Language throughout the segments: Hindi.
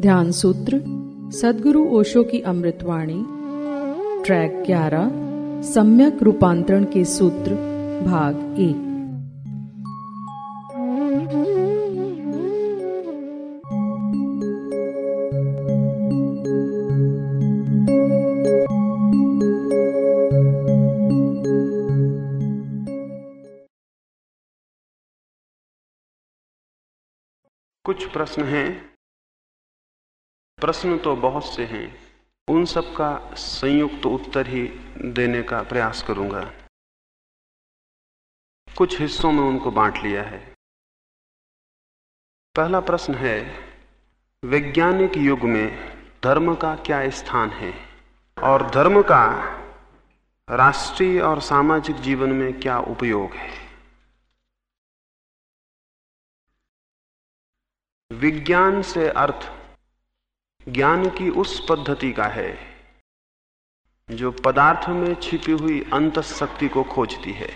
ध्यान सूत्र सदगुरु ओशो की अमृतवाणी ट्रैक 11 सम्यक रूपांतरण के सूत्र भाग एक कुछ प्रश्न हैं। प्रश्न तो बहुत से हैं। उन सब का संयुक्त तो उत्तर ही देने का प्रयास करूँगा। कुछ हिस्सों में उनको बांट लिया है। पहला प्रश्न है, वैज्ञानिक युग में धर्म का क्या स्थान है? और धर्म का राष्ट्रीय और सामाजिक जीवन में क्या उपयोग है? विज्ञान से अर्थ ज्ञान की उस पद्धति का है, जो पदार्थ में छिपी हुई अंत शक्ति को खोजती है।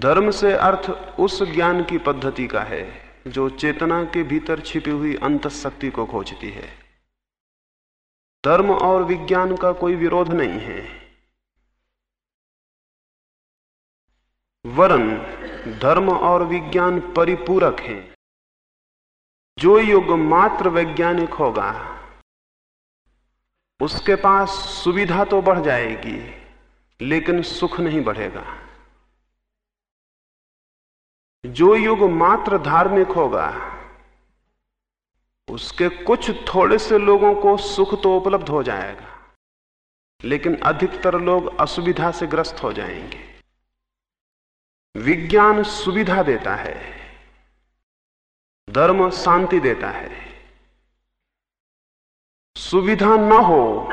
धर्म से अर्थ उस ज्ञान की पद्धति का है, जो चेतना के भीतर छिपी हुई अंत शक्ति को खोजती है। धर्म और विज्ञान का कोई विरोध नहीं है। वरन, धर्म और विज्ञान परिपूरक हैं। जो युग मात्र वैज्ञानिक होगा, उसके पास सुविधा तो बढ़ जाएगी, लेकिन सुख नहीं बढ़ेगा। जो युग मात्र धार्मिक होगा, उसके कुछ थोड़े से लोगों को सुख तो उपलब्ध हो जाएगा, लेकिन अधिकतर लोग असुविधा से ग्रस्त हो जाएँगे। विज्ञान सुविधा देता है। धर्म शांति देता है। सुविधा न हो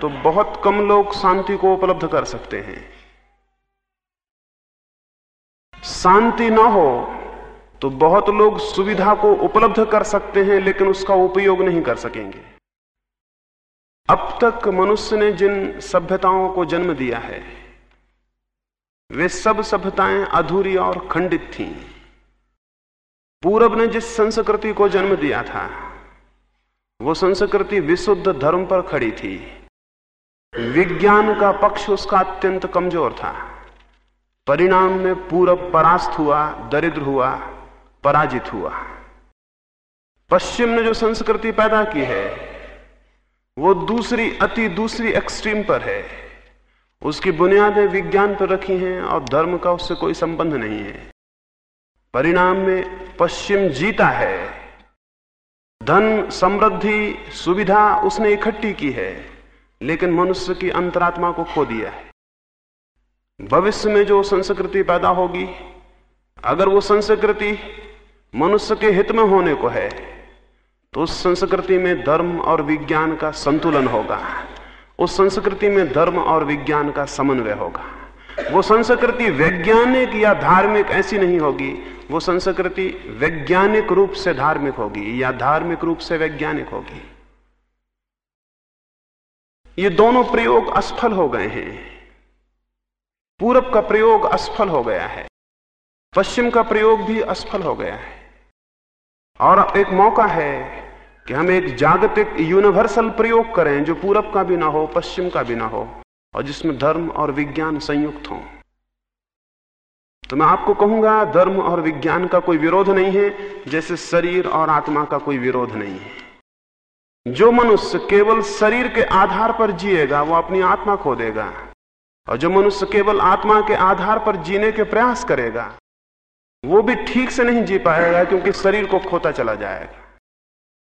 तो बहुत कम लोग शांति को उपलब्ध कर सकते हैं। शांति ना हो तो बहुत लोग सुविधा को उपलब्ध कर सकते हैं, लेकिन उसका उपयोग नहीं कर सकेंगे। अब तक मनुष्य ने जिन सभ्यताओं को जन्म दिया है, वे सब सभ्यताएँ अधूरी और खंडित थीं। पूरब ने जिस संस्कृति को जन्म दिया था, वो संस्कृति विशुद्ध धर्म पर खड़ी थी। विज्ञान का पक्ष उसका अत्यंत कमज़ोर था। परिणाम में पूरब परास्त हुआ, दरिद्र हुआ, पराजित हुआ। पश्चिम ने जो संस्कृति पैदा की है, वो दूसरी, अति दूसरी एक्सट्रीम पर है। उसकी बुनियादें विज्ञान पर रखी हैं और धर्म का उससे कोई संबंध नहीं है। परिणाम में पश्चिम जीता है। धन, समृद्धि, सुविधा उसने इकट्ठी की है, लेकिन मनुष्य की अंतरात्मा को खो दिया है। भविष्य में जो संस्कृति पैदा होगी, अगर वो संस्कृति मनुष्य के हित में होने को है तो उस संस्कृति में धर्म और विज्ञान का संतुलन होगा। उस संस्कृति में धर्म और विज्ञान का समन्वय होगा। वो संस्कृति वैज्ञानिक या धार्मिक ऐसी नहीं होगी। वो संस्कृति वैज्ञानिक रूप से धार्मिक होगी या धार्मिक रूप से वैज्ञानिक होगी। ये दोनों प्रयोग असफल हो गए हैं। पूरब का प्रयोग असफल हो गया है। पश्चिम का प्रयोग भी असफल हो गया है। और एक मौका है कि हम एक जागतिक यूनिवर्सल प्रयोग करें जो पूरब का भी ना हो, पश्चिम का भी ना हो। और जिसमें धर्म और विज्ञान संयुक्त हों। तो मैं आपको कहूँगा, धर्म और विज्ञान का कोई विरोध नहीं है, जैसे शरीर और आत्मा का कोई विरोध नहीं है। जो मनुष्य केवल शरीर के आधार पर जिएगा, वो अपनी आत्मा खो देगा। और जो मनुष्य केवल आत्मा के आधार पर जीने के प्रयास करेगा, वो भी ठीक से नहीं जी पाएगा, क्योंकि शरीर को खोता चला जाएगा।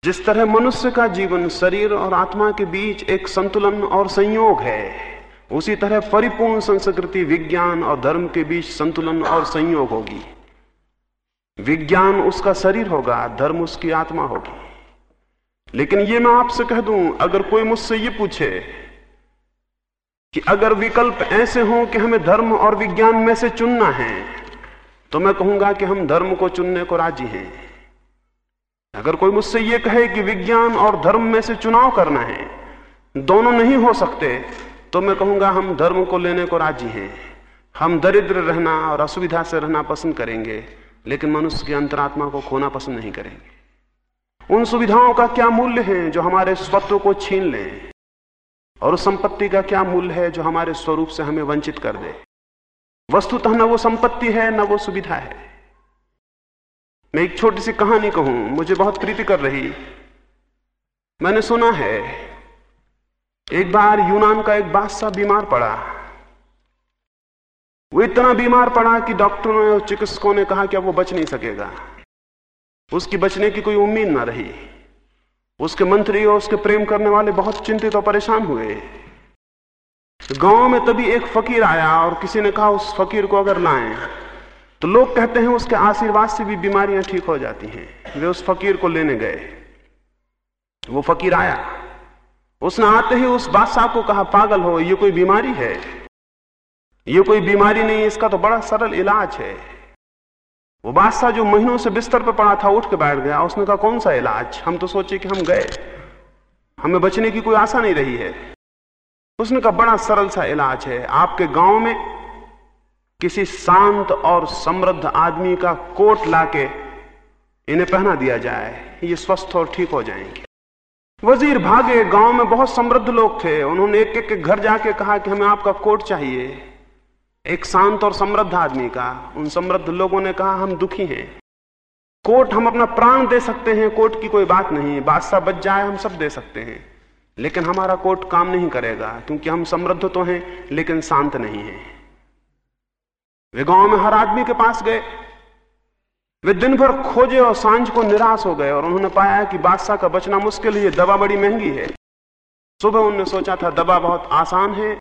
जिस तरह मनुष्य का जीवन शरीर और आत्मा के बीच एक संतुलन और संयोग है उसी तरह परिपूर्ण संस्कृति, विज्ञान और धर्म के बीच संतुलन और संयोग होगी। विज्ञान उसका शरीर होगा, धर्म उसकी आत्मा होगी। लेकिन ये मैं आपसे कह दूँ, अगर कोई मुझसे ये पूछे कि अगर विकल्प ऐसे हों कि हमें धर्म और विज्ञान में से चुनना है तो मैं कहूँगा कि हम धर्म को चुनने को राज़ी हैं। अगर कोई मुझसे यह कहे कि विज्ञान और धर्म में से चुनाव करना है, दोनों नहीं हो सकते तो मैं कहूँगा, हम धर्म को लेने को राज़ी हैं। हम दरिद्र रहना और असुविधा से रहना पसंद करेंगे, लेकिन मनुष्य की अंतरात्मा को खोना पसंद नहीं करेंगे। उन सुविधाओं का क्या मूल्य है जो हमारे स्वत्व को छीन लें? और उस संपत्ति का क्या मूल्य है जो हमारे स्वरूप से हमें वंचित कर दे? वस्तुतः न वो संपत्ति है, न वो सुविधा है। मैं एक छोटी सी कहानी कहूँ, मुझे बहुत प्रीति कर रही। मैंने सुना है एक बार यूनान का एक बादशाह बीमार पड़ा। वो इतना बीमार पड़ा कि डॉक्टरों ने और चिकित्सकों ने कहा कि अब वो बच नहीं सकेगा। उसकी बचने की कोई उम्मीद ना रही। उसके मंत्री और उसके प्रेम करने वाले बहुत चिंतित और परेशान हुए। गाँव में तभी एक फकीर आया और किसी ने कहा, उस फकीर को अगर लाएँ तो लोग कहते हैं उसके आशीर्वाद से भी बीमारियाँ ठीक हो जाती हैं। वे उस फकीर को लेने गए। वो फकीर आया। उसने आते ही उस बादशाह को कहा, पागल हो, ये कोई बीमारी है? ये कोई बीमारी नहीं, इसका तो बड़ा सरल इलाज है। वो बादशाह जो महीनों से बिस्तर पर पड़ा था, उठ के बैठ गया। उसने कहा, कौन सा इलाज? हम तो सोचे कि हम गए। हमें बचने की कोई आशा नहीं रही है। उसने कहा, बड़ा सरल सा इलाज है। आपके गाँव में किसी शांत और समृद्ध आदमी का कोट लाके इन्हें पहना दिया जाए। ये स्वस्थ और ठीक हो जाएँगे। वज़ीर भागे गाँव में बहुत समृद्ध लोग थे। उन्होंने एक एक के घर जाके कहा कि हमें आपका कोट चाहिए। एक शांत और समृद्ध आदमी का। उन समृद्ध लोगों ने कहा, हम दुखी हैं। कोट हम अपना प्राण दे सकते हैं, कोट की कोई बात नहीं। बादशाह बच जाए, हम सब दे सकते हैं। लेकिन हमारा कोट काम नहीं करेगा, क्योंकि हम समृद्ध तो हैं, लेकिन शांत नहीं है। वे गाँव में हर आदमी के पास गए। वे दिन भर खोजे और साँझ को निराश हो गए और उन्होंने पाया कि बादशाह का बचना मुश्किल है दवा बड़ी महँगी है। सुबह उन्होंने सोचा था, दवा बहुत आसान है।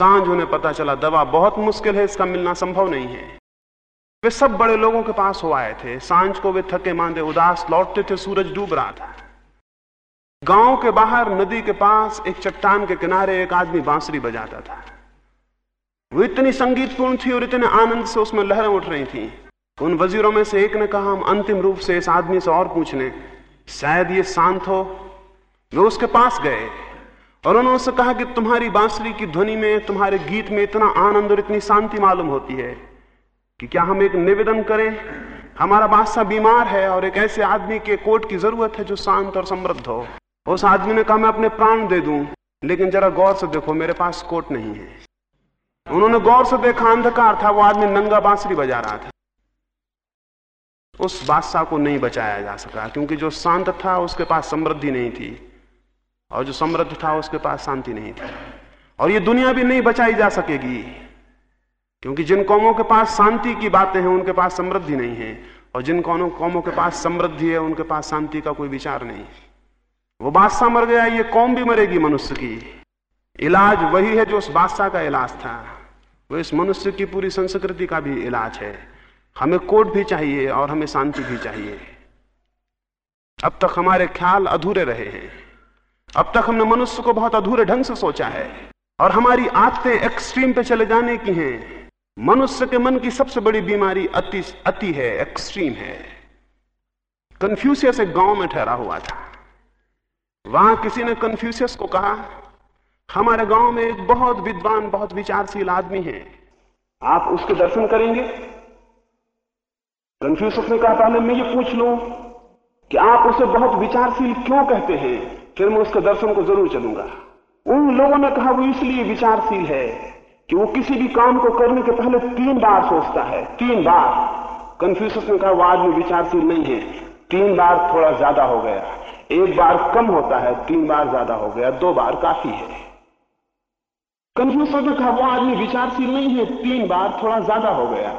साँझ उन्हें पता चला, दवा बहुत मुश्किल है, इसका मिलना संभव नहीं है। वे सब बड़े लोगों के पास हो आए थे। साँझ को वे थके मांदे उदास लौटते थे, सूरज डूब रहा था। गाँव के बाहर, नदी के पास, एक चट्टान के किनारे एक आदमी बांसुरी बजाता था। वो इतनी संगीतपूर्ण थी और इतने आनंद से उसमें लहरें उठ रही थी। उन वजीरों में से एक ने कहा, हम अंतिम रूप से इस आदमी से और पूछ लें शायद ये शांत हो। वे उसके पास गए और उन्होंने कहा कि तुम्हारी बांसुरी की ध्वनि में, तुम्हारे गीत में इतना आनंद और इतनी शांति मालूम होती है कि क्या हम एक निवेदन करें? हमारा बादशाह बीमार है और एक ऐसे आदमी के कोट की ज़रूरत है जो शांत और समृद्ध हो। उस आदमी ने कहा, मैं अपने प्राण दे दूँ, लेकिन जरा गौर से देखो, मेरे पास कोट नहीं है। उन्होंने गौर से देखा, अंधकार था, वो आदमी नंगा बांसुरी बजा रहा था। उस बादशाह को नहीं बचाया जा सका, क्योंकि जो शांत था, उसके पास समृद्धि नहीं थी। और जो समृद्ध था, उसके पास शांति नहीं थी। और ये दुनिया भी नहीं बचाई जा सकेगी, क्योंकि जिन कौमों के पास शांति की बातें हैं, उनके पास समृद्धि नहीं है। और जिन कौनों, कौमों के पास समृद्धि है, उनके पास शांति का कोई विचार नहीं। वो बादशाह मर गया, ये कौम भी मरेगी मनुष्य की। इलाज वही है जो उस बादशाह का इलाज था। वो इस मनुष्य की पूरी संस्कृति का भी इलाज है। हमें कोट भी चाहिए और हमें शांति भी चाहिए। अब तक हमारे ख्याल अधूरे रहे हैं। अब तक हमने मनुष्य को बहुत अधूरे ढंग से सोचा है और हमारी आदतें एक्सट्रीम पे चले जाने की हैं। मनुष्य के मन की सबसे बड़ी बीमारी अति अति है एक्सट्रीम है। कन्फ्यूशियस एक गाँव में ठहरा हुआ था। वहाँ किसी ने कन्फ्यूशियस को कहा, हमारे गाँव में एक बहुत विद्वान, बहुत विचारशील आदमी है। आप उसके दर्शन करेंगे? कन्फ्यूशियस ने कहा पहले मैं ये पूछ लू कि आप उसे बहुत विचारशील क्यों कहते हैं? फिर मैं उसके दर्शन को ज़रूर चलूँगा। उन लोगों ने कहा, वो इसलिए विचारशील है कि वो किसी भी काम को करने के पहले तीन बार सोचता है, तीन बार। कंफ्यूज ने कहा, वो आदमी विचारशील नहीं है। तीन बार थोड़ा ज़्यादा हो गया। एक बार कम होता है, तीन बार ज़्यादा हो गया, दो बार काफ़ी है। कंफ्यूज ने कहा, वो आदमी विचारशील नहीं है, तीन बार थोड़ा ज़्यादा हो गया।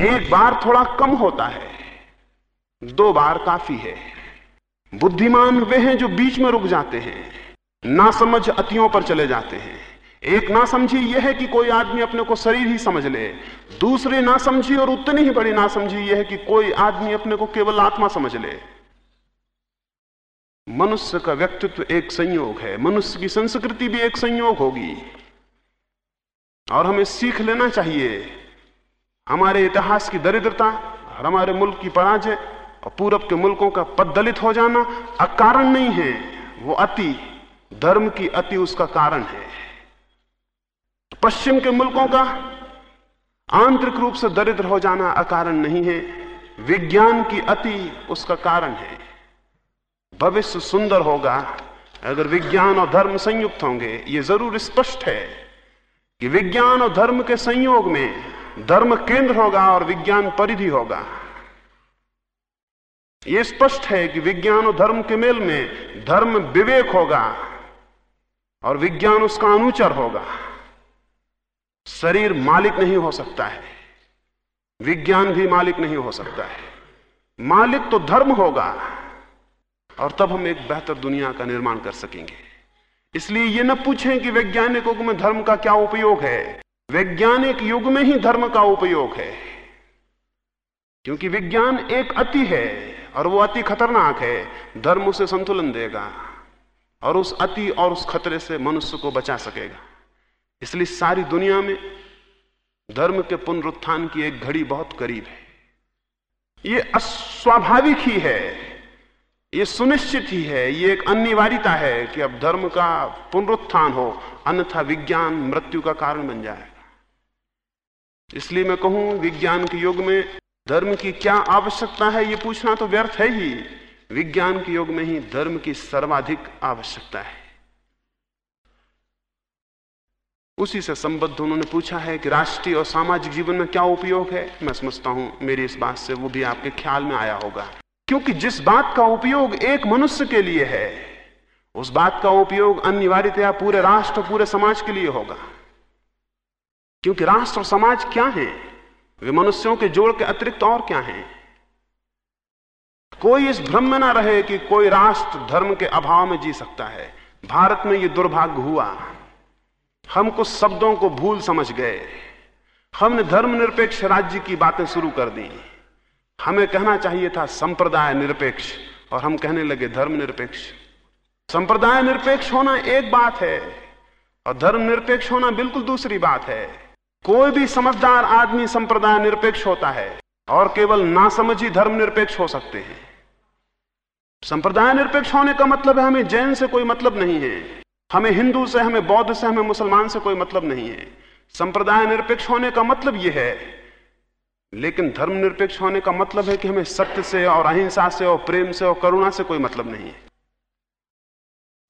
एक बार थोड़ा कम होता है। दो बार काफ़ी है। बुद्धिमान वे हैं जो बीच में रुक जाते हैं। ना समझ अतियों पर चले जाते हैं। एक ना समझी यह है कि कोई आदमी अपने को शरीर ही समझ ले। दूसरे ना समझी और उतनी ही बड़ी ना समझी यह है कि कोई आदमी अपने को केवल आत्मा समझ ले। मनुष्य का व्यक्तित्व एक संयोग है। मनुष्य की संस्कृति भी एक संयोग होगी। और हमें सीख लेना चाहिए। हमारे इतिहास की दरिद्रता, और हमारे मुल्क की पराजय, और पूरब के मुल्कों का पदलित हो जाना अकारण नहीं है। वो अति, धर्म की अति उसका कारण है। पश्चिम के मुल्कों का आंतरिक रूप से दरिद्र हो जाना अकारण नहीं है। विज्ञान की अति उसका कारण है। भविष्य सुंदर होगा। अगर विज्ञान और धर्म संयुक्त होंगे, ये ज़रूर स्पष्ट है कि विज्ञान और धर्म के संयोग में धर्म केंद्र होगा और विज्ञान परिधि होगा। यह स्पष्ट है कि विज्ञान और धर्म के मेल में धर्म विवेक होगा और विज्ञान उसका अनुचर होगा। शरीर मालिक नहीं हो सकता है। विज्ञान भी मालिक नहीं हो सकता है। मालिक तो धर्म होगा और तब हम एक बेहतर दुनिया का निर्माण कर सकेंगे। इसलिए यह न पूछें कि वैज्ञानिकों में धर्म का क्या उपयोग है। वैज्ञानिक युग में ही धर्म का उपयोग है। क्योंकि विज्ञान एक अति है और वो अति खतरनाक है। धर्म उसे संतुलन देगा और उस अति और उस खतरे से मनुष्य को बचा सकेगा। इसलिए सारी दुनिया में धर्म के पुनरुत्थान की एक घड़ी बहुत करीब है। ये अस्वाभाविक ही है। ये सुनिश्चित ही है। ये एक अनिवार्यता है कि अब धर्म का पुनरुत्थान हो, अन्यथा विज्ञान मृत्यु का कारण बन जाएगा इसलिए मैं कहूँ, विज्ञान के युग में धर्म की क्या आवश्यकता है, ये पूछना तो व्यर्थ है ही। विज्ञान के युग में ही धर्म की सर्वाधिक आवश्यकता है। उसी से संबद्ध उन्होंने पूछा है कि राष्ट्रीय और सामाजिक जीवन में क्या उपयोग है। मैं समझता हूँ, मेरी इस बात से वो भी आपके ख्याल में आया होगा। क्योंकि जिस बात का उपयोग एक मनुष्य के लिए है, उस बात का उपयोग अनिवार्यतया पूरे राष्ट्र पूरे समाज के लिए होगा। क्योंकि राष्ट्र और समाज क्या है? वे मनुष्यों के जोड़ के अतिरिक्त और क्या है? कोई इस भ्रम में ना रहे कि कोई राष्ट्र धर्म के अभाव में जी सकता है। भारत में यह दुर्भाग्य हुआ। हम कुछ शब्दों को भूल समझ गए। हमने धर्मनिरपेक्ष राज्य की बातें शुरू कर दी। हमें कहना चाहिए था संप्रदाय निरपेक्ष, और हम कहने लगे धर्म निरपेक्ष संप्रदाय निरपेक्ष होना एक बात है, और धर्म निरपेक्ष होना बिल्कुल दूसरी बात है। कोई भी समझदार आदमी संप्रदाय निरपेक्ष होता है और केवल नासमझी धर्म निरपेक्ष हो सकते हैं। संप्रदाय निरपेक्ष होने का मतलब है हमें जैन से कोई मतलब नहीं है। हमें हिंदू से, हमें बौद्ध से, हमें मुसलमान से कोई मतलब नहीं है। संप्रदाय निरपेक्ष होने का मतलब यह है, लेकिन धर्म निरपेक्ष होने का मतलब है कि हमें सत्य से और अहिंसा से और प्रेम से और करुणा से कोई मतलब नहीं है।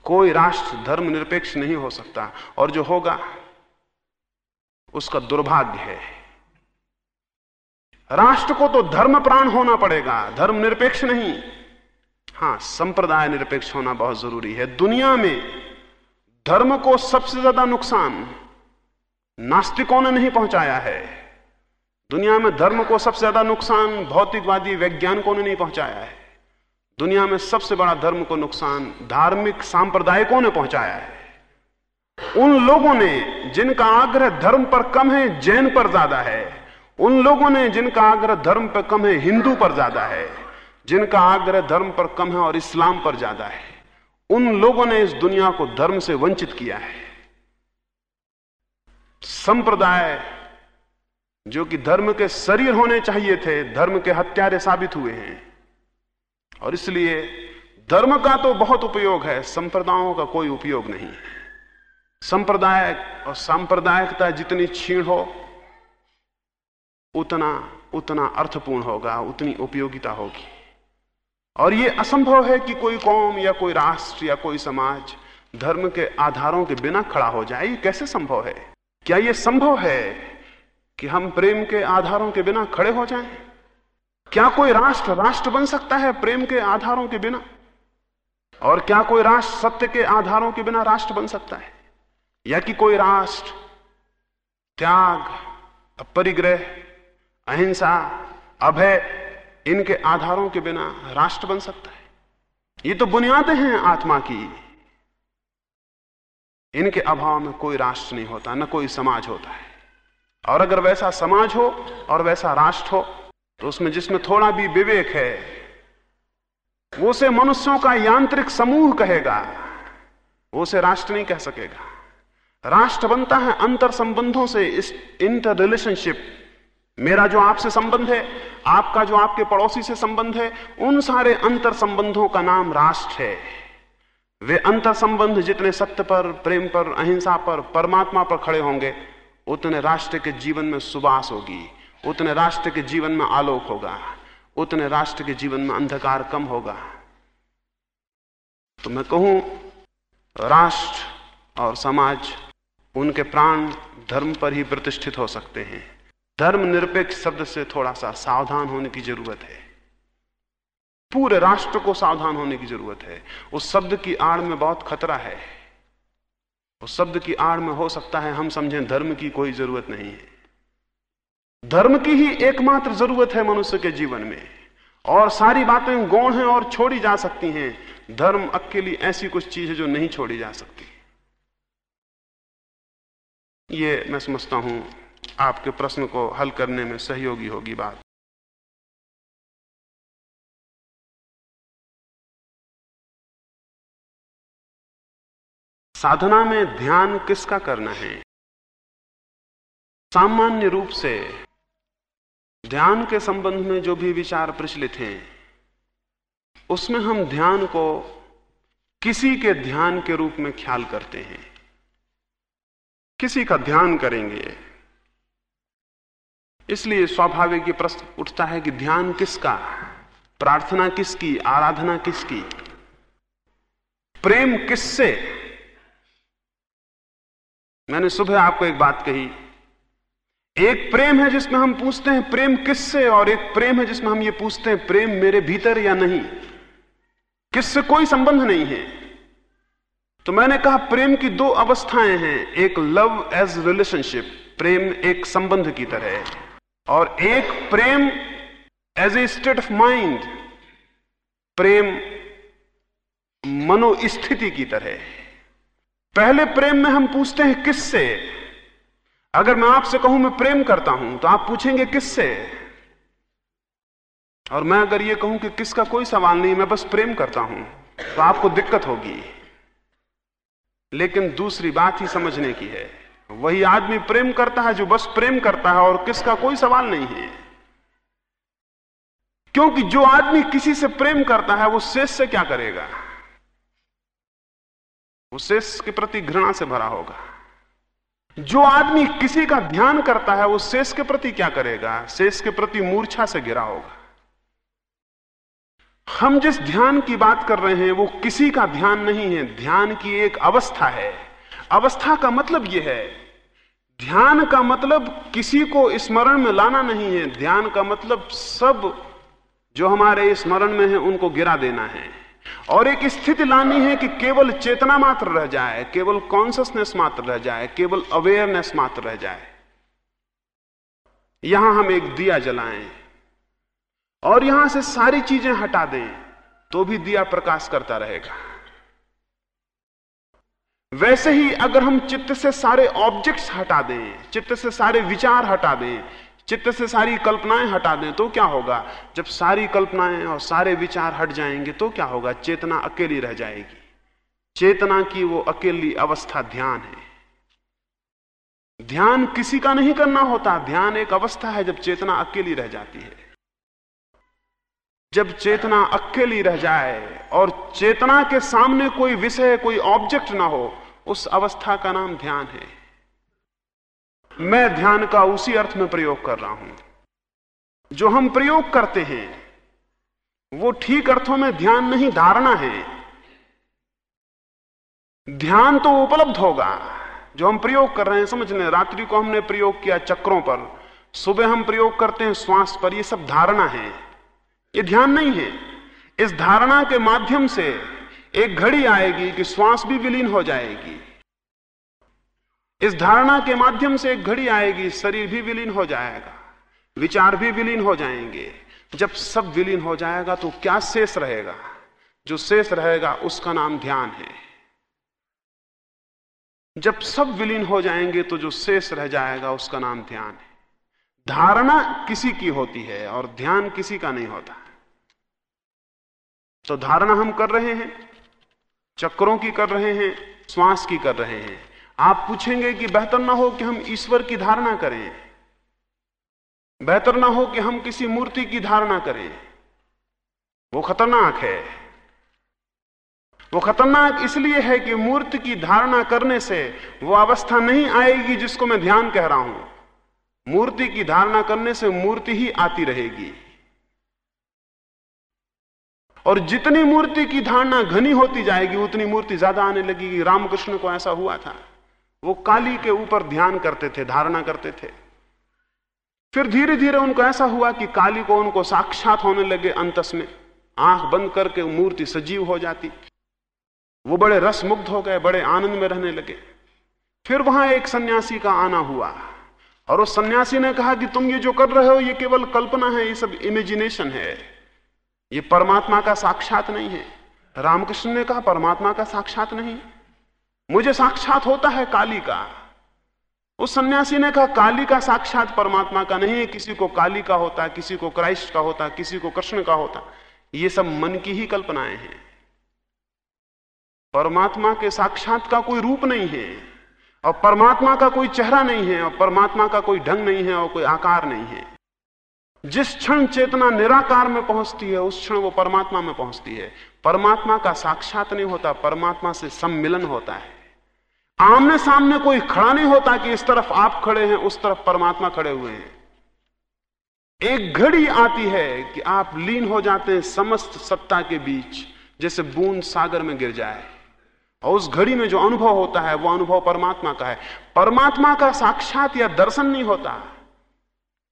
कोई राष्ट्र धर्म निरपेक्ष नहीं हो सकता, और जो होगा उसका दुर्भाग्य है। राष्ट्र को तो धर्म प्राण होना पड़ेगा, धर्म निरपेक्ष नहीं। हाँ, संप्रदाय निरपेक्ष होना बहुत ज़रूरी है। दुनिया में धर्म को सबसे ज़्यादा नुकसान नास्तिकों ने नहीं पहुँचाया है। दुनिया में धर्म को सबसे ज़्यादा नुकसान भौतिकवादी वैज्ञानिकों ने नहीं पहुँचाया है। दुनिया में सबसे बड़ा धर्म को नुकसान धार्मिक सांप्रदायिकों ने पहुँचाया है। उन लोगों ने जिनका आग्रह धर्म पर कम है, जैन पर ज़्यादा है। उन लोगों ने जिनका आग्रह धर्म पर कम है, हिंदू पर ज़्यादा है। जिनका आग्रह धर्म पर कम है और इस्लाम पर ज़्यादा है। उन लोगों ने इस दुनिया को धर्म से वंचित किया है। संप्रदाय जो कि धर्म के शरीर होने चाहिए थे, धर्म के हत्यारे साबित हुए हैं। और इसलिए धर्म का तो बहुत उपयोग है, संप्रदायों का कोई उपयोग नहीं संप्रदाय और सांप्रदायिकता जितनी क्षीण हो, उतना उतना अर्थपूर्ण होगा, उतनी उपयोगिता होगी। और यह असंभव है कि कोई कौम या कोई राष्ट्र या कोई समाज धर्म के आधारों के बिना खड़ा हो जाए। ये कैसे संभव है? क्या यह संभव है कि हम प्रेम के आधारों के बिना खड़े हो जाएँ? क्या कोई राष्ट्र राष्ट्र बन सकता है प्रेम के आधारों के बिना? और क्या कोई राष्ट्र सत्य के आधारों के बिना राष्ट्र बन सकता है? या कि कोई राष्ट्र, त्याग परिग्रह अहिंसा, अभय, इनके आधारों के बिना राष्ट्र बन सकता है। ये तो बुनियादें हैं आत्मा की। इनके अभाव में कोई राष्ट्र नहीं होता, न कोई समाज होता है। और अगर वैसा समाज हो और वैसा राष्ट्र हो तो उसमें जिसमें थोड़ा भी विवेक है, वो उसे मनुष्यों का यांत्रिक समूह कहेगा, वो उसे राष्ट्र नहीं कह सकेगा। राष्ट्र बनता है अंतर संबंधों से इस इंटर रिलेशनशिप मेरा जो आपसे संबंध है, आपका जो आपके पड़ोसी से संबंध है, उन सारे अंतर संबंधों का नाम राष्ट्र है। वे अंतर संबंध जितने सत्य पर, प्रेम पर, अहिंसा पर, परमात्मा पर खड़े होंगे, उतने राष्ट्र के जीवन में सुबास होगी, उतने राष्ट्र के जीवन में आलोक होगा, उतने राष्ट्र के जीवन में अंधकार कम होगा। तो मैं कहूँ, राष्ट्र और समाज उनके प्राण धर्म पर ही प्रतिष्ठित हो सकते हैं। धर्म निरपेक्ष शब्द से थोड़ा सा सावधान होने की ज़रूरत है। पूरे राष्ट्र को सावधान होने की ज़रूरत है। उस शब्द की आड़ में बहुत खतरा है। उस शब्द की आड़ में हो सकता है हम समझें धर्म की कोई ज़रूरत नहीं है। धर्म की ही एकमात्र ज़रूरत है मनुष्य के जीवन में। और सारी बातें गौण हैं और छोड़ी जा सकती हैं। धर्म अकेली ऐसी कुछ चीज़ है जो नहीं छोड़ी जा सकती। ये मैं समझता हूँ आपके प्रश्न को हल करने में सहयोगी होगी बात। साधना में ध्यान किसका करना है? सामान्य रूप से ध्यान के संबंध में जो भी विचार प्रचलित हैं, उसमें हम ध्यान को किसी के ध्यान के रूप में ख्याल करते हैं। किसी का ध्यान करेंगे। इसलिए स्वाभाविक ये प्रश्न उठता है कि ध्यान किसका? प्रार्थना किसकी? आराधना किसकी? प्रेम किससे? मैंने सुबह आपको एक बात कही। एक प्रेम है जिसमें हम पूछते हैं, प्रेम किससे? और एक प्रेम है जिसमें हम ये पूछते हैं, प्रेम मेरे भीतर या नहीं? किससे कोई संबंध नहीं है। तो मैंने कहा, प्रेम की दो अवस्थाएँ हैं, एक लव एज रिलेशनशिप प्रेम एक संबंध की तरह है। और एक प्रेम as a state of mind प्रेम मनोस्थिति की तरह है। पहले प्रेम में हम पूछते हैं, किससे? अगर मैं आपसे कहूँ, मैं प्रेम करता हूँ तो आप पूछेंगे, किससे? और मैं अगर ये कहूँ कि किसका कोई सवाल नहीं, मैं बस प्रेम करता हूँ तो आपको दिक्कत होगी। लेकिन दूसरी बात ही समझने की है। वही आदमी प्रेम करता है जो बस प्रेम करता है और किसका कोई सवाल नहीं है। क्योंकि जो आदमी किसी से प्रेम करता है, वो शेष से क्या करेगा? वो शेष के प्रति घृणा से भरा होगा। जो आदमी किसी का ध्यान करता है, वो शेष के प्रति क्या करेगा? शेष के प्रति मूर्छा से गिरा होगा। हम जिस ध्यान की बात कर रहे हैं, वो किसी का ध्यान नहीं है। ध्यान की एक अवस्था है। अवस्था का मतलब यह है, ध्यान का मतलब किसी को स्मरण में लाना नहीं है। ध्यान का मतलब सब जो हमारे स्मरण में है, उनको गिरा देना है। और एक स्थिति लानी है कि केवल चेतना मात्र रह जाए, केवल कॉन्सियसनेस मात्र रह जाए, केवल अवेयरनेस मात्र रह जाए। यहाँ हम एक दिया जलाएँ। और यहाँ से सारी चीज़ें हटा दें तो भी दिया प्रकाश करता रहेगा। वैसे ही अगर हम चित्त से सारे ऑब्जेक्ट्स हटा दें, चित्त से सारे विचार हटा दें, चित्त से सारी कल्पनाएँ हटा दें तो क्या होगा? जब सारी कल्पनाएँ और सारे विचार हट जाएँगे तो क्या होगा? चेतना अकेली रह जाएगी। चेतना की वो अकेली अवस्था ध्यान है। ध्यान किसी का नहीं करना होता। ध्यान एक अवस्था है जब चेतना अकेली रह जाती है। जब चेतना अकेली रह जाए और चेतना के सामने कोई विषय, कोई ऑब्जेक्ट ना हो, उस अवस्था का नाम ध्यान है। मैं ध्यान का उसी अर्थ में प्रयोग कर रहा हूँ। जो हम प्रयोग करते हैं, वो ठीक अर्थों में ध्यान नहीं धारणा है। ध्यान तो उपलब्ध होगा, जो हम प्रयोग कर रहे हैं, समझ लें, रात्रि को हमने प्रयोग किया चक्रों पर, सुबह हम प्रयोग करते हैं, श्वास पर, ये सब धारणा है। ये ध्यान नहीं है। इस धारणा के माध्यम से एक घड़ी आएगी कि श्वास भी विलीन हो जाएगी। इस धारणा के माध्यम से एक घड़ी आएगी, शरीर भी विलीन हो जाएगा, विचार भी विलीन हो जाएँगे। जब सब विलीन हो जाएगा तो क्या शेष रहेगा? जो शेष रहेगा उसका नाम ध्यान है। जब सब विलीन हो जाएँगे तो जो शेष रह जाएगा उसका नाम ध्यान है। धारणा किसी की होती है और ध्यान किसी का नहीं होता। तो धारणा हम कर रहे हैं, चक्रों की कर रहे हैं, श्वास की कर रहे हैं। आप पूछेंगे कि बेहतर ना हो कि हम ईश्वर की धारणा करें। बेहतर ना हो कि हम किसी मूर्ति की धारणा करें। वो खतरनाक है। वो खतरनाक इसलिए है कि मूर्ति की धारणा करने से वो अवस्था नहीं आएगी जिसको मैं ध्यान कह रहा हूँ। मूर्ति की धारणा करने से मूर्ति ही आती रहेगी। और जितनी मूर्ति की धारणा घनी होती जाएगी, उतनी मूर्ति ज़्यादा आने लगेगी। रामकृष्ण को ऐसा हुआ था। वो काली के ऊपर ध्यान करते थे, धारणा करते थे। फिर धीरे धीरे उनको ऐसा हुआ कि काली को उनको साक्षात होने लगे अंतस में। आँख बंद करके मूर्ति सजीव हो जाती। वो बड़े रस मुग्ध हो गए, बड़े आनंद में रहने लगे। फिर वहाँ एक सन्यासी का आना हुआ। और उस सन्यासी ने कहा कि तुम ये जो कर रहे हो, ये केवल कल्पना है, ये सब इमेजिनेशन है। ये परमात्मा का साक्षात नहीं है। रामकृष्ण ने कहा, परमात्मा का साक्षात नहीं। मुझे साक्षात होता है काली का। उस सन्यासी ने कहा, काली का साक्षात परमात्मा का नहीं है। किसी को काली का होता, किसी को क्राइस्ट का होता, किसी को कृष्ण का होता। ये सब मन की ही कल्पनाएँ हैं। परमात्मा के साक्षात का कोई रूप नहीं है, और परमात्मा का कोई चेहरा नहीं है, और परमात्मा का कोई ढंग नहीं है, और कोई आकार नहीं है। जिस क्षण चेतना निराकार में पहुँचती है, उस क्षण वो परमात्मा में पहुँचती है। परमात्मा का साक्षात नहीं होता, परमात्मा से सम्मिलन होता है। आमने सामने कोई खड़ा नहीं होता कि इस तरफ़ आप खड़े हैं, उस तरफ़ परमात्मा खड़े हुए हैं। एक घड़ी आती है कि आप लीन हो जाते हैं समस्त सत्ता के बीच, जैसे बूंद सागर में गिर जाए। और उस घड़ी में जो अनुभव होता है, वो अनुभव परमात्मा का है। परमात्मा का साक्षात या दर्शन नहीं होता।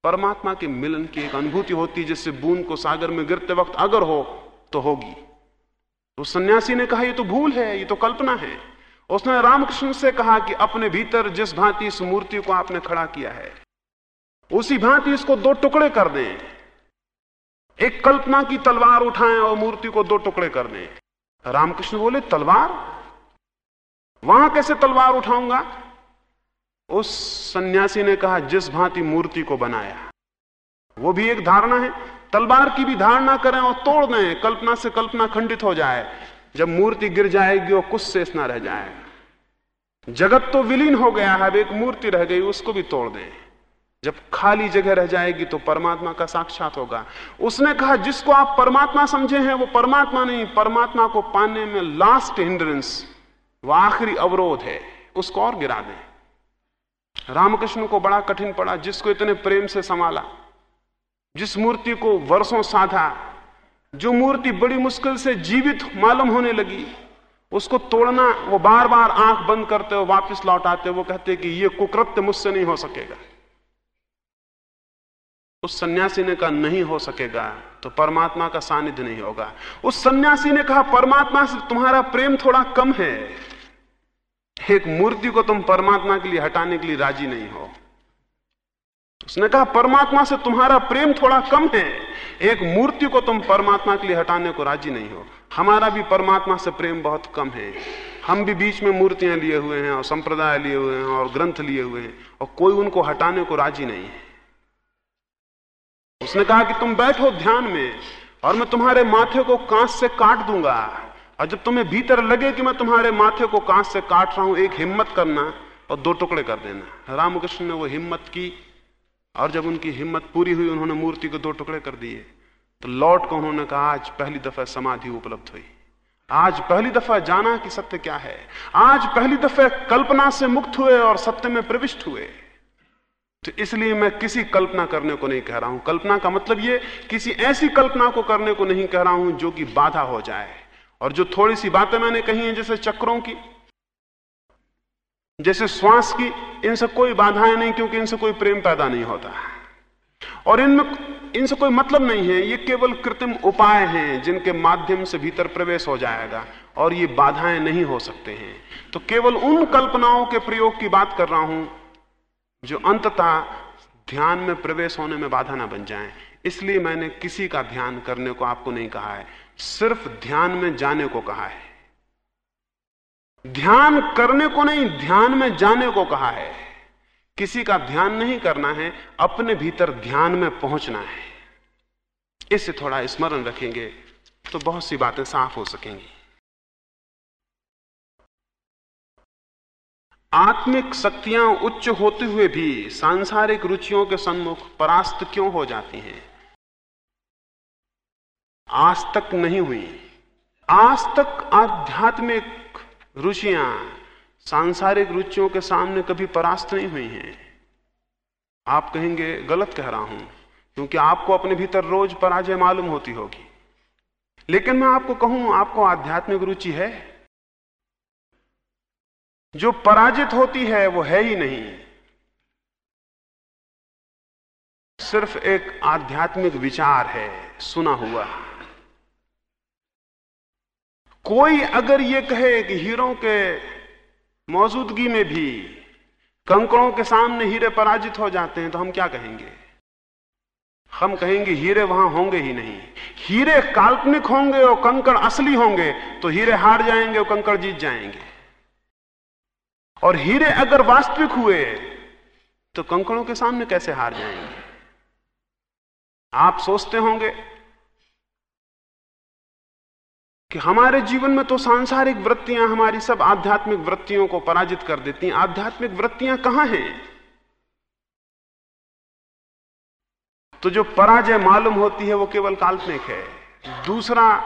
परमात्मा के मिलन की एक अनुभूति होती जिससे बूंद को सागर में गिरते वक्त अगर हो तो होगी। तो सन्यासी ने कहा, ये तो भूल है, ये तो कल्पना है। उसने रामकृष्ण से कहा कि अपने भीतर जिस भांति इस मूर्ति को आपने खड़ा किया है, उसी भांति इसको दो टुकड़े कर दें। एक कल्पना की तलवार उठाएँ और मूर्ति को दो टुकड़े कर दें। रामकृष्ण बोले, तलवार? वहाँ कैसे तलवार उठाऊँगा? उस सन्यासी ने कहा, जिस भांति मूर्ति को बनाया वो भी एक धारणा है। तलवार की भी धारणा करें और तोड़ दें, कल्पना से कल्पना खंडित हो जाए। जब मूर्ति गिर जाएगी और कुछ शेष ना रह जाएगा जगत तो विलीन हो गया है, अब एक मूर्ति रह गई, उसको भी तोड़ दें। जब खाली जगह रह जाएगी तो परमात्मा का साक्षात होगा। उसने कहा, जिसको आप परमात्मा समझे हैं, वो परमात्मा नहीं, परमात्मा को पाने में लास्ट हिंड्रेंस वो आखिरी अवरोध है, उसको और गिरा दें। रामकृष्ण को बड़ा कठिन पड़ा, जिसको इतने प्रेम से संभाला, जिस मूर्ति को वर्षों साधा, जो मूर्ति बड़ी मुश्किल से जीवित मालूम होने लगी, उसको तोड़ना, वो बार बार आँख बंद करते हो वापस लौटाते वो कहते कि ये कुकृत्य मुझसे नहीं हो सकेगा। उस सन्यासी ने कहा, नहीं हो सकेगा तो परमात्मा का सानिध्य नहीं होगा। उस सन्यासी ने कहा, परमात्मा से तुम्हारा प्रेम थोड़ा कम है। एक मूर्ति को तुम परमात्मा के लिए हटाने के लिए राज़ी नहीं हो। उसने कहा, परमात्मा से तुम्हारा प्रेम थोड़ा कम है। एक मूर्ति को तुम परमात्मा के लिए हटाने को राज़ी नहीं हो। हमारा भी परमात्मा से प्रेम बहुत कम है। हम भी बीच में मूर्तियाँ लिए हुए हैं और संप्रदाय लिए हुए हैं और ग्रंथ लिए हुए हैं और कोई उनको हटाने को राज़ी नहीं है। उसने कहा कि तुम बैठो ध्यान में और मैं तुम्हारे माथे को कांच से काट दूँगा। और जब तुम्हें भीतर लगे कि मैं तुम्हारे माथे को कांच से काट रहा हूँ, एक हिम्मत करना और दो टुकड़े कर देना रामकृष्ण ने वो हिम्मत की और जब उनकी हिम्मत पूरी हुई, उन्होंने मूर्ति को दो टुकड़े कर दिए। तो लौट को उन्होंने कहा, आज पहली दफ़ा समाधि उपलब्ध हुई। आज पहली दफ़ा जाना कि सत्य क्या है? आज पहली दफ़ा कल्पना से मुक्त हुए और सत्य में प्रविष्ट हुए। तो इसलिए मैं किसी कल्पना करने को नहीं कह रहा हूँ। कल्पना का मतलब ये, किसी ऐसी कल्पना को करने को नहीं कह रहा हूँ जो कि बाधा हो जाए। और जो थोड़ी सी बातें मैंने कही हैं, जैसे चक्रों की, जैसे श्वास की इनसे कोई बाधाएँ नहीं, क्योंकि इनसे कोई प्रेम पैदा नहीं होता और इनमें, इनसे कोई मतलब नहीं है, ये केवल कृत्रिम उपाय हैं, जिनके माध्यम से भीतर प्रवेश हो जाएगा, और ये बाधाएँ नहीं हो सकते हैं। तो केवल उन कल्पनाओं के प्रयोग की बात कर रहा हूँ, जो अंततः ध्यान में प्रवेश होने में बाधा ना बन जाए। इसलिए मैंने किसी का ध्यान करने को आपको नहीं कहा है। सिर्फ़ ध्यान में जाने को कहा है। ध्यान करने को नहीं, ध्यान में जाने को कहा है। किसी का ध्यान नहीं करना है, अपने भीतर ध्यान में पहुँचना है। इससे थोड़ा स्मरण रखेंगे तो बहुत सी बातें साफ़ हो सकेंगी। आत्मिक शक्तियाँ उच्च होते हुए भी सांसारिक रुचियों के सम्मुख परास्त क्यों हो जाती हैं? आज तक नहीं हुई। आज तक आध्यात्मिक रुचियाँ, सांसारिक रुचियों के सामने कभी परास्त नहीं हुई हैं। आप कहेंगे, गलत कह रहा हूँ, क्योंकि आपको अपने भीतर रोज पराजय मालूम होती होगी। लेकिन मैं आपको कहूँ, आपको आध्यात्मिक रुचि है। जो पराजित होती है, वो है ही नहीं। सिर्फ़ एक आध्यात्मिक विचार है, सुना हुआ। कोई अगर ये कहे कि हीरो के मौजूदगी में भी कंकड़ों के सामने हीरे पराजित हो जाते हैं तो हम क्या कहेंगे? हम कहेंगे हीरे वहाँ होंगे ही नहीं। हीरे काल्पनिक होंगे और कंकड़ असली होंगे तो हीरे हार जाएँगे और कंकड़ जीत जाएँगे। और हीरे अगर वास्तविक हुए तो कंकड़ों के सामने कैसे हार जाएँगे? आप सोचते होंगे कि हमारे जीवन में तो सांसारिक वृत्तियाँ हमारी सब आध्यात्मिक वृत्तियों को पराजित कर देती हैं। आध्यात्मिक वृत्तियाँ कहाँ हैं? तो जो पराजय मालूम होती है वो केवल काल्पनिक है। दूसरा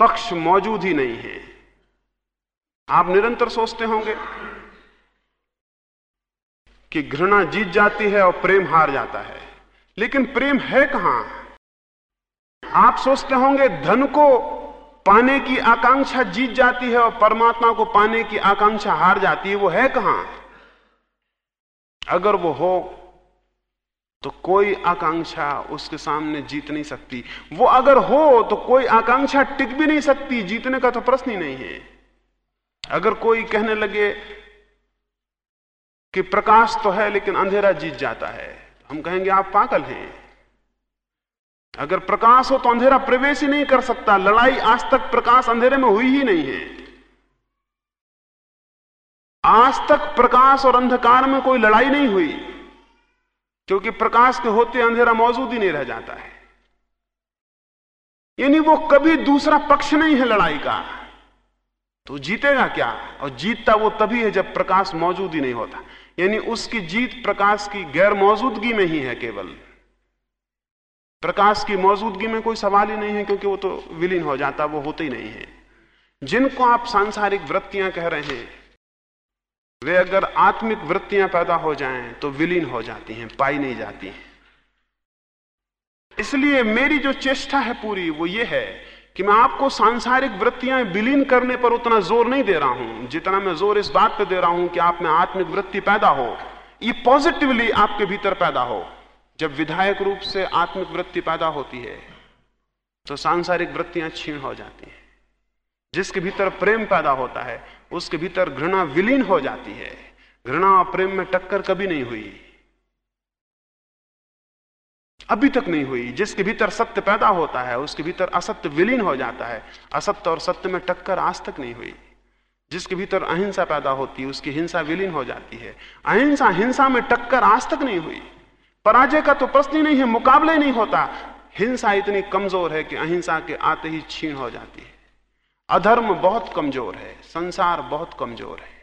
पक्ष मौजूद ही नहीं है। आप निरंतर सोचते होंगे कि घृणा जीत जाती है और प्रेम हार जाता है। लेकिन प्रेम है कहाँ? आप सोचते होंगे धन को पाने की आकांक्षा जीत जाती है और परमात्मा को पाने की आकांक्षा हार जाती है, वो है कहाँ? अगर वो हो तो कोई आकांक्षा उसके सामने जीत नहीं सकती। वो अगर हो तो कोई आकांक्षा टिक भी नहीं सकती। जीतने का तो प्रश्न ही नहीं है। अगर कोई कहने लगे कि प्रकाश तो है, लेकिन अंधेरा जीत जाता है हम कहेंगे, आप पागल हैं। अगर प्रकाश हो तो अंधेरा प्रवेश ही नहीं कर सकता। लड़ाई आज तक प्रकाश अंधेरे में हुई ही नहीं है। आज तक प्रकाश और अंधकार में कोई लड़ाई नहीं हुई, क्योंकि प्रकाश के होते अंधेरा मौजूद ही नहीं रह जाता है। यानी वो कभी दूसरा पक्ष नहीं है लड़ाई का। तो जीतेगा क्या? और जीतता वो तभी है जब प्रकाश मौजूद ही नहीं होता। यानी उसकी जीत प्रकाश की गैर मौजूदगी में ही है केवल। प्रकाश की मौजूदगी में कोई सवाल ही नहीं है, क्योंकि वो तो विलीन हो जाता, वो होते ही नहीं है। जिनको आप सांसारिक वृत्तियाँ कह रहे हैं, वे अगर आत्मिक वृत्तियाँ पैदा हो जाएँ तो विलीन हो जाती हैं, पाई नहीं जाती हैं। इसलिए मेरी जो चेष्टा है पूरी, वो ये है कि मैं आपको सांसारिक वृत्तियाँ विलीन करने पर उतना ज़ोर नहीं दे रहा हूँ, जितना मैं ज़ोर इस बात पर दे रहा हूँ कि आप में आत्मिक वृत्ति पैदा हो, ये पॉजिटिवली आपके भीतर पैदा हो। जब विधायक रूप से आत्मिक वृत्ति पैदा होती है तो सांसारिक वृत्तियाँ छीण हो जाती हैं। जिसके भीतर प्रेम पैदा होता है, उसके भीतर घृणा विलीन हो जाती है। घृणा और प्रेम में टक्कर कभी नहीं हुई। अभी तक नहीं हुई। जिसके भीतर सत्य पैदा होता है, उसके भीतर असत्य विलीन हो जाता है। असत्य और सत्य में टक्कर आज तक नहीं हुई। जिसके भीतर अहिंसा पैदा होती है, उसकी हिंसा विलीन हो जाती है। अहिंसा, हिंसा में टक्कर आज तक नहीं हुई। पराजय का तो प्रश्न ही नहीं है, मुकाबले नहीं होता। हिंसा इतनी कमज़ोर है कि अहिंसा के आते ही छीण हो जाती है। अधर्म बहुत कमज़ोर है, संसार बहुत कमज़ोर है।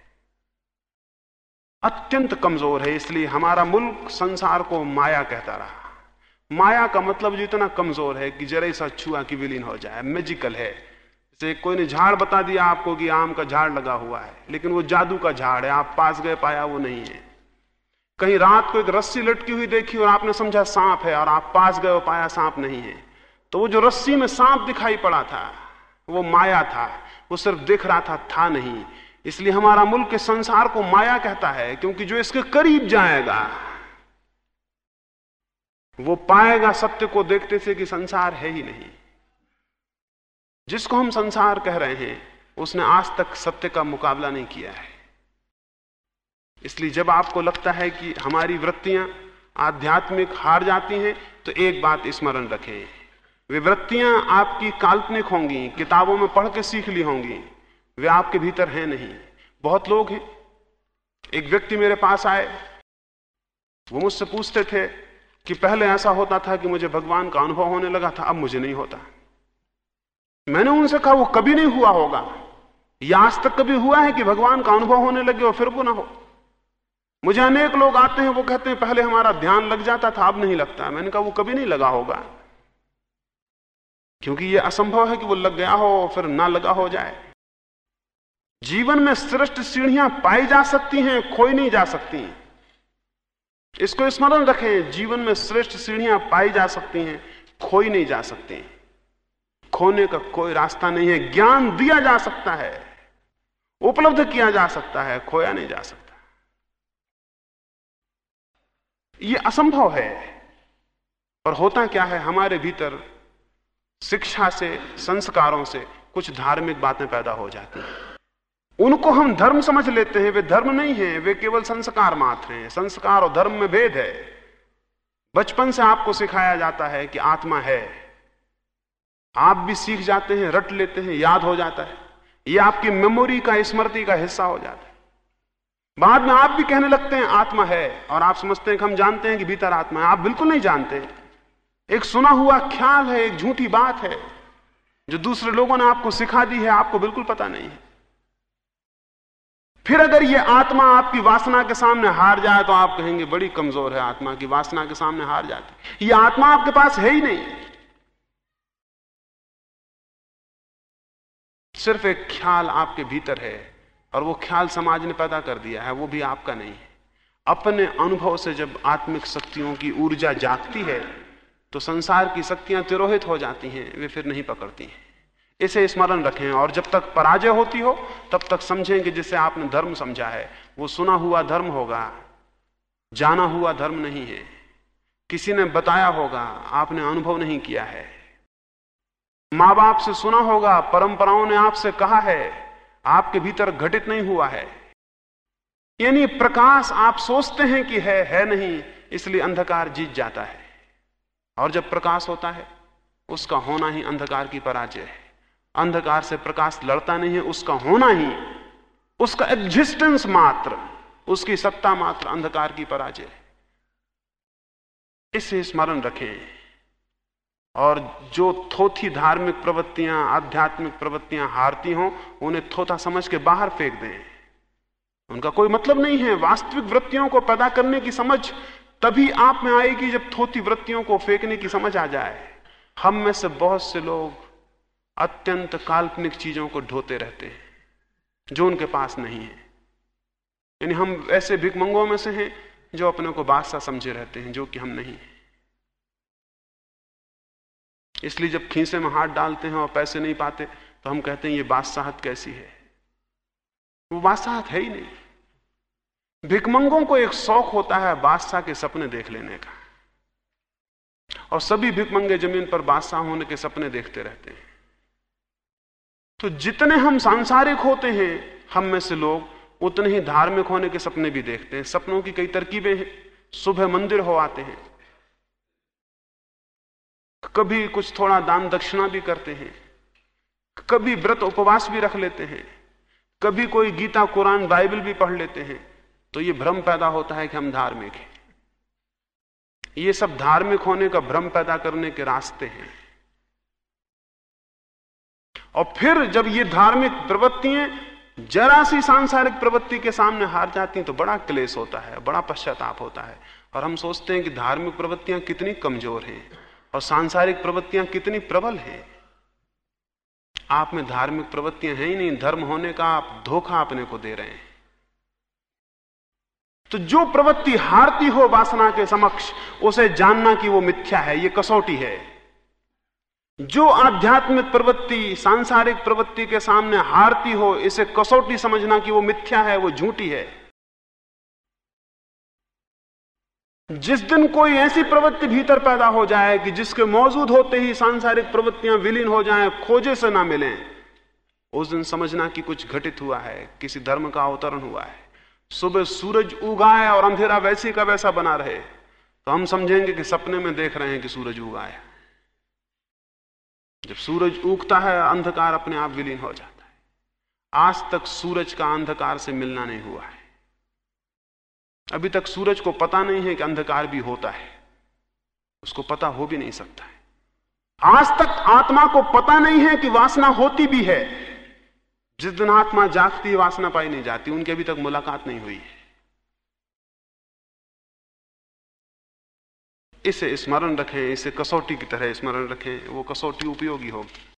अत्यंत कमज़ोर है, इसलिए हमारा मुल्क संसार को माया कहता रहा। माया का मतलब जो इतना कमज़ोर है कि जरा सा छुआ की विलीन हो जाए मेजिकल है। जैसे कोई ने झाड़ बता दिया आपको कि आम का झाड़ लगा हुआ है, लेकिन वो जादू का झाड़ है, आप पास गए पाया वो नहीं है। कहीं रात को एक रस्सी लटकी हुई देखी और आपने समझा सांप है और आप पास गए पाया सांप नहीं है। तो वो जो रस्सी में सांप दिखाई पड़ा था, वो माया था, वो सिर्फ़ दिख रहा था था नहीं। इसलिए हमारा मुल्क के संसार को माया कहता है, क्योंकि जो इसके करीब जाएगा, वो पाएगा सत्य को देखते से कि संसार है ही नहीं। जिसको हम संसार कह रहे हैं, उसने आज तक सत्य का मुकाबला नहीं किया है। इसलिए जब आपको लगता है कि हमारी वृत्तियाँ आध्यात्मिक हार जाती हैं तो एक बात स्मरण रखें। वे वृत्तियाँ आपकी काल्पनिक होंगी, किताबों में पढ़ के सीख ली होंगी। वे आपके भीतर हैं नहीं। बहुत लोग हैं। एक व्यक्ति मेरे पास आए। वो मुझसे पूछते थे कि पहले ऐसा होता था कि मुझे भगवान का अनुभव होने लगा था, अब मुझे नहीं होता। मैंने उनसे कहा, वो कभी नहीं हुआ होगा। या आज तक कभी हुआ है कि भगवान का अनुभव होने लगे और फिर वो ना हो? मुझे अनेक लोग आते हैं, वो कहते हैं, पहले हमारा ध्यान लग जाता था, अब नहीं लगता मैंने कहा, वो कभी नहीं लगा होगा। क्योंकि ये असंभव है कि वो लग गया हो, फिर ना लगा हो जाए। जीवन में श्रेष्ठ सीढ़ियाँ पाई जा सकती हैं, खोई नहीं जा सकती। इसको स्मरण रखें, जीवन में श्रेष्ठ सीढ़ियाँ पाई जा सकती हैं, खोई नहीं जा सकती। खोने का कोई रास्ता नहीं है, ज्ञान दिया जा सकता है, उपलब्ध किया जा सकता है, खोया नहीं जा सकता। यह असंभव है। और होता क्या है, हमारे भीतर शिक्षा से, संस्कारों से कुछ धार्मिक बातें पैदा हो जाती हैं। उनको हम धर्म समझ लेते हैं, वे धर्म नहीं है, वे केवल संस्कार मात्र हैं। संस्कार और धर्म में भेद है। बचपन से आपको सिखाया जाता है कि आत्मा है। आप भी सीख जाते हैं, रट लेते हैं, याद हो जाता है। यह आपकी मेमोरी का, स्मृति का हिस्सा हो जाता है। बाद में आप भी कहने लगते हैं, आत्मा है, और आप समझते हैं कि हम जानते हैं कि भीतर आत्मा है। आप बिल्कुल नहीं जानते। एक सुना हुआ ख्याल है, एक झूठी बात है, जो दूसरे लोगों ने आपको सिखा दी है, आपको बिल्कुल पता नहीं है। फिर अगर ये आत्मा आपकी वासना के सामने हार जाए तो आप कहेंगे, बड़ी कमज़ोर है आत्मा की वासना के सामने हार जाती ये आत्मा आपके पास है ही नहीं। सिर्फ़ एक ख्याल आपके भीतर है। और वो ख्याल समाज ने पैदा कर दिया है, वो भी आपका नहीं है। अपने अनुभव से जब आत्मिक शक्तियों की ऊर्जा जागती है तो संसार की शक्तियाँ तिरोहित हो जाती हैं, वे फिर नहीं पकड़ती हैं। इसे स्मरण रखें और जब तक पराजय होती हो, तब तक समझें कि जिसे आपने धर्म समझा है, वो सुना हुआ धर्म होगा, जाना हुआ धर्म नहीं है। किसी ने बताया होगा, आपने अनुभव नहीं किया है। माँ बाप से सुना होगा, परंपराओं ने आपसे कहा है आपके भीतर घटित नहीं हुआ है। यानी प्रकाश आप सोचते हैं कि है है नहीं, इसलिए अंधकार जीत जाता है। और जब प्रकाश होता है, उसका होना ही अंधकार की पराजय है। अंधकार से प्रकाश लड़ता नहीं है, उसका होना ही, उसका एग्जिस्टेंस मात्र, उसकी सत्ता मात्र अंधकार की पराजय है। इसे स्मरण रखें। और जो थोथी धार्मिक प्रवृत्तियाँ, आध्यात्मिक प्रवृत्तियाँ हारती हों, उन्हें थोथा समझ के बाहर फेंक दें। उनका कोई मतलब नहीं है। वास्तविक वृत्तियों को पैदा करने की समझ तभी आप में आएगी जब थोथी वृत्तियों को फेंकने की समझ आ जाए। हम में से बहुत से लोग अत्यंत काल्पनिक चीज़ों को ढोते रहते हैं, जो उनके पास नहीं है। यानी हम ऐसे भिकमंगों में से हैं, जो अपने को बादशाह समझे रहते हैं, जो कि हम नहीं इसलिए जब खीसे में हाथ डालते हैं और पैसे नहीं पाते तो हम कहते हैं, ये बादशाहत कैसी है? वो बादशाहत है ही नहीं। भिकमंगों को एक शौक होता है बादशाह के सपने देख लेने का। और सभी भिकमंगे ज़मीन पर बादशाह होने के सपने देखते रहते हैं। तो जितने हम सांसारिक होते हैं, हम में से लोग उतने ही धार्मिक होने के सपने भी देखते हैं। सपनों की कई तरकीबें हैं। सुबह मंदिर हो आते हैं। कभी कुछ थोड़ा दान दक्षिणा भी करते हैं, कभी व्रत उपवास भी रख लेते हैं, कभी कोई गीता, कुरान, बाइबल भी पढ़ लेते हैं तो ये भ्रम पैदा होता है कि हम धार्मिक हैं। ये सब धार्मिक होने का भ्रम पैदा करने के रास्ते हैं। और फिर जब ये धार्मिक प्रवृत्तियाँ जरा सी सांसारिक प्रवृत्ति के सामने हार जाती हैं तो बड़ा क्लेश होता है, बड़ा पश्चाताप होता है। और हम सोचते हैं कि धार्मिक प्रवृत्तियाँ कितनी कमज़ोर हैं। और सांसारिक प्रवृत्तियाँ कितनी प्रबल हैं? आप में धार्मिक प्रवृत्तियाँ हैं ही नहीं, धर्म होने का आप धोखा अपने को दे रहे हैं। तो जो प्रवृत्ति हारती हो वासना के समक्ष, उसे जानना कि वो मिथ्या है, ये कसौटी है। जो आध्यात्मिक प्रवृत्ति, सांसारिक प्रवृत्ति के सामने हारती हो, इसे कसौटी समझना कि वो मिथ्या है, वो झूठी है। जिस दिन कोई ऐसी प्रवृत्ति भीतर पैदा हो जाए कि जिसके मौजूद होते ही सांसारिक प्रवृत्तियाँ विलीन हो जाएँ, खोजे से ना मिले, उस दिन समझना कि कुछ घटित हुआ है, किसी धर्म का अवतरण हुआ है। सुबह सूरज उगाए और अंधेरा वैसे का वैसा बना रहे तो हम समझेंगे कि सपने में देख रहे हैं कि सूरज उगाया। जब सूरज उगता है, अंधकार अपने आप विलीन हो जाता है। आज तक सूरज का अंधकार से मिलना नहीं हुआ है। अभी तक सूरज को पता नहीं है कि अंधकार भी होता है। उसको पता हो भी नहीं सकता है। आज तक आत्मा को पता नहीं है कि वासना होती भी है। जिस दिन आत्मा जागती, वासना पाई नहीं जाती, उनकी अभी तक मुलाकात नहीं हुई है। इसे स्मरण रखें, इसे कसौटी की तरह स्मरण रखें, वो कसौटी उपयोगी होगी।